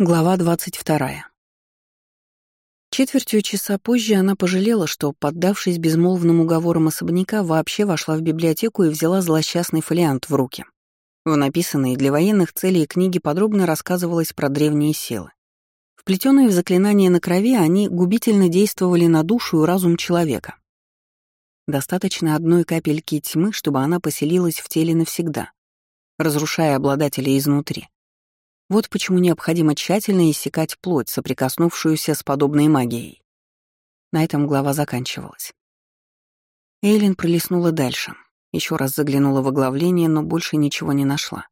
Глава 22. Четвертью часа позже она пожалела, что, поддавшись безмолвным уговорам особняка, вообще вошла в библиотеку и взяла злосчастный фолиант в руки. В написанной для военных целей книге подробно рассказывалось про древние силы. Вплетенные в заклинания на крови, они губительно действовали на душу и разум человека. Достаточно одной капельки тьмы, чтобы она поселилась в теле навсегда, разрушая обладателя изнутри. Вот почему необходимо тщательно иссекать плоть, соприкоснувшуюся с подобной магией. На этом глава заканчивалась. Эйлин пролистнула дальше, еще раз заглянула в оглавление, но больше ничего не нашла.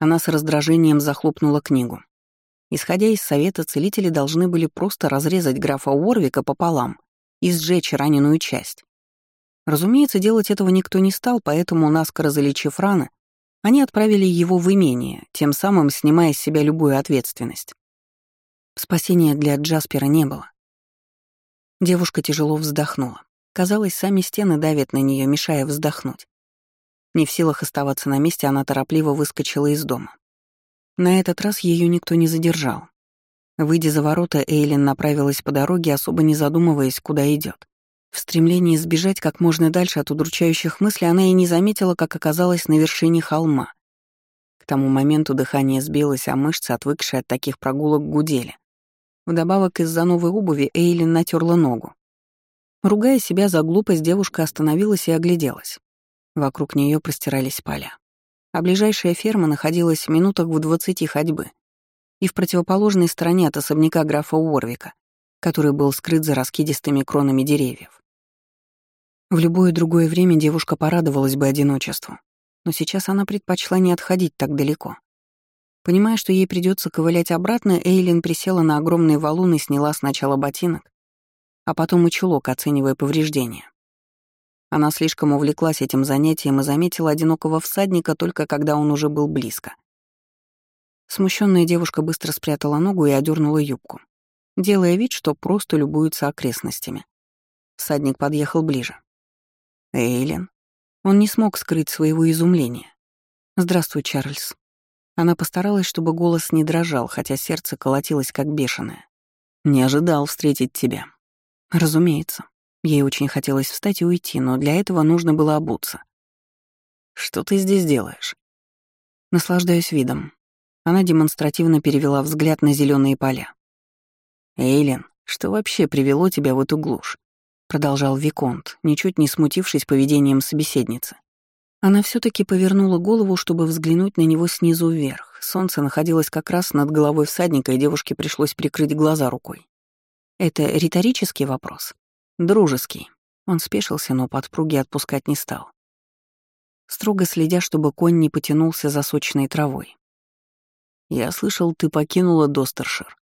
Она с раздражением захлопнула книгу. Исходя из совета, целители должны были просто разрезать графа Уорвика пополам и сжечь раненую часть. Разумеется, делать этого никто не стал, поэтому, наскоро залечив раны, они отправили его в имение, тем самым снимая с себя любую ответственность. Спасения для Джаспера не было. Девушка тяжело вздохнула. Казалось, сами стены давят на нее, мешая вздохнуть. Не в силах оставаться на месте, она торопливо выскочила из дома. На этот раз ее никто не задержал. Выйдя за ворота, Эйлин направилась по дороге, особо не задумываясь, куда идет. В стремлении сбежать как можно дальше от удручающих мыслей она и не заметила, как оказалась на вершине холма. К тому моменту дыхание сбилось, а мышцы, отвыкшие от таких прогулок, гудели. Вдобавок из-за новой обуви Эйлин натерла ногу. Ругая себя за глупость, девушка остановилась и огляделась. Вокруг нее простирались поля. А ближайшая ферма находилась в минутах в двадцати ходьбы и в противоположной стороне от особняка графа Уорвика, который был скрыт за раскидистыми кронами деревьев. В любое другое время девушка порадовалась бы одиночеству, но сейчас она предпочла не отходить так далеко. Понимая, что ей придется ковылять обратно, Эйлин присела на огромный валун и сняла сначала ботинок, а потом и чулок, оценивая повреждения. Она слишком увлеклась этим занятием и заметила одинокого всадника только когда он уже был близко. Смущенная девушка быстро спрятала ногу и одернула юбку, делая вид, что просто любуется окрестностями. Всадник подъехал ближе. Эйлен. Он не смог скрыть своего изумления. «Здравствуй, Чарльз». Она постаралась, чтобы голос не дрожал, хотя сердце колотилось как бешеное. «Не ожидал встретить тебя». «Разумеется». Ей очень хотелось встать и уйти, но для этого нужно было обуться. «Что ты здесь делаешь?» Наслаждаюсь видом. Она демонстративно перевела взгляд на зеленые поля. «Эйлен, что вообще привело тебя в эту глушь? Продолжал Виконт, ничуть не смутившись поведением собеседницы. Она все таки повернула голову, чтобы взглянуть на него снизу вверх. Солнце находилось как раз над головой всадника, и девушке пришлось прикрыть глаза рукой. Это риторический вопрос? Дружеский. Он спешился, но подпруги отпускать не стал. Строго следя, чтобы конь не потянулся за сочной травой. «Я слышал, ты покинула Достершир».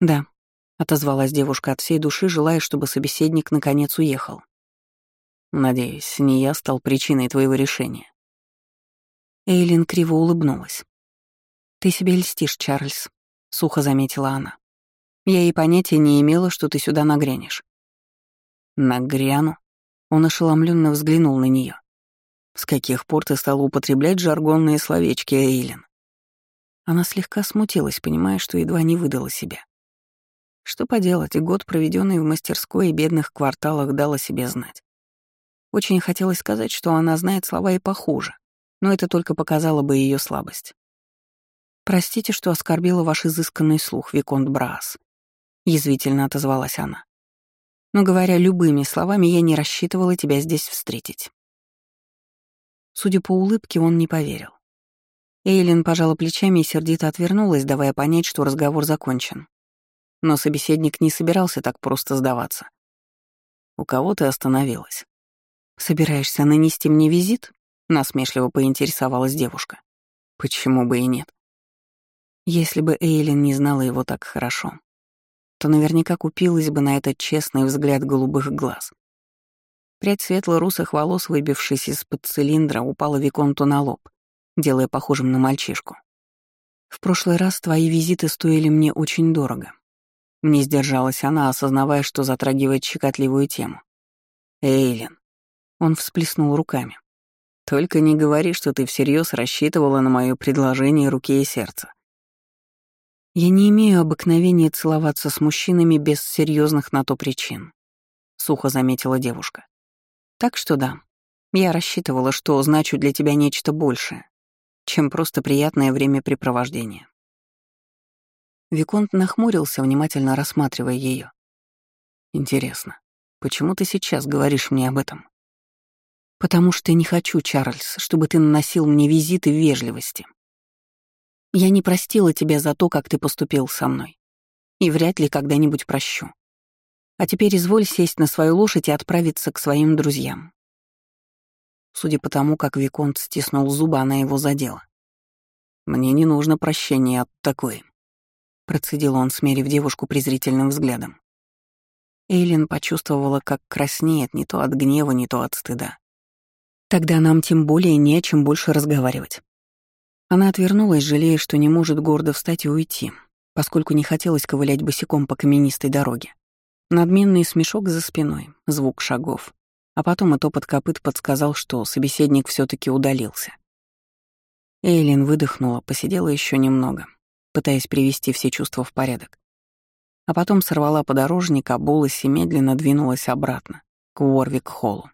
«Да», отозвалась девушка от всей души, желая, чтобы собеседник наконец уехал. Надеюсь, не я стал причиной твоего решения. Эйлин криво улыбнулась. Ты себе льстишь, Чарльз, сухо заметила она. Я и понятия не имела, что ты сюда нагрянешь. Нагряну? Он ошеломленно взглянул на нее. С каких пор ты стала употреблять жаргонные словечки, Эйлин? Она слегка смутилась, понимая, что едва не выдала себя. Что поделать, год, проведенный в мастерской и бедных кварталах, дал себе знать. Очень хотелось сказать, что она знает слова и похуже, но это только показало бы ее слабость. «Простите, что оскорбила ваш изысканный слух, Виконт Браас», — язвительно отозвалась она. «Но, говоря любыми словами, я не рассчитывала тебя здесь встретить». Судя по улыбке, он не поверил. Эйлин пожала плечами и сердито отвернулась, давая понять, что разговор закончен. Но собеседник не собирался так просто сдаваться. «У кого ты остановилась?» «Собираешься нанести мне визит?» — насмешливо поинтересовалась девушка. «Почему бы и нет?» Если бы Эйлин не знала его так хорошо, то наверняка купилась бы на этот честный взгляд голубых глаз. Прядь светло-русых волос, выбившись из-под цилиндра, упала Виконту на лоб, делая похожим на мальчишку. «В прошлый раз твои визиты стоили мне очень дорого. Не сдержалась она, осознавая, что затрагивает щекотливую тему. «Эйлин». Он всплеснул руками. «Только не говори, что ты всерьез рассчитывала на мое предложение руки и сердца. Я не имею обыкновения целоваться с мужчинами без серьезных на то причин, сухо заметила девушка. Так что да, я рассчитывала, что значу для тебя нечто большее, чем просто приятное времяпрепровождение. Виконт нахмурился, внимательно рассматривая ее. Интересно, почему ты сейчас говоришь мне об этом? Потому что не хочу, Чарльз, чтобы ты наносил мне визиты вежливости. Я не простила тебя за то, как ты поступил со мной. И вряд ли когда-нибудь прощу. А теперь изволь сесть на свою лошадь и отправиться к своим друзьям. Судя по тому, как Виконт стиснул зубы, она его задела. «Мне не нужно прощения от такой», — процедил он, смерив девушку презрительным взглядом. Эйлин почувствовала, как краснеет не то от гнева, не то от стыда. «Тогда нам тем более не о чем больше разговаривать. Она отвернулась, жалея, что не может гордо встать и уйти, поскольку не хотелось ковылять босиком по каменистой дороге. Надменный смешок за спиной, звук шагов. А потом и топот копыт подсказал, что собеседник все таки удалился. Эйлин выдохнула, посидела еще немного, пытаясь привести все чувства в порядок. А потом сорвала подорожник, обулась и медленно двинулась обратно, к Уорвик-холлу.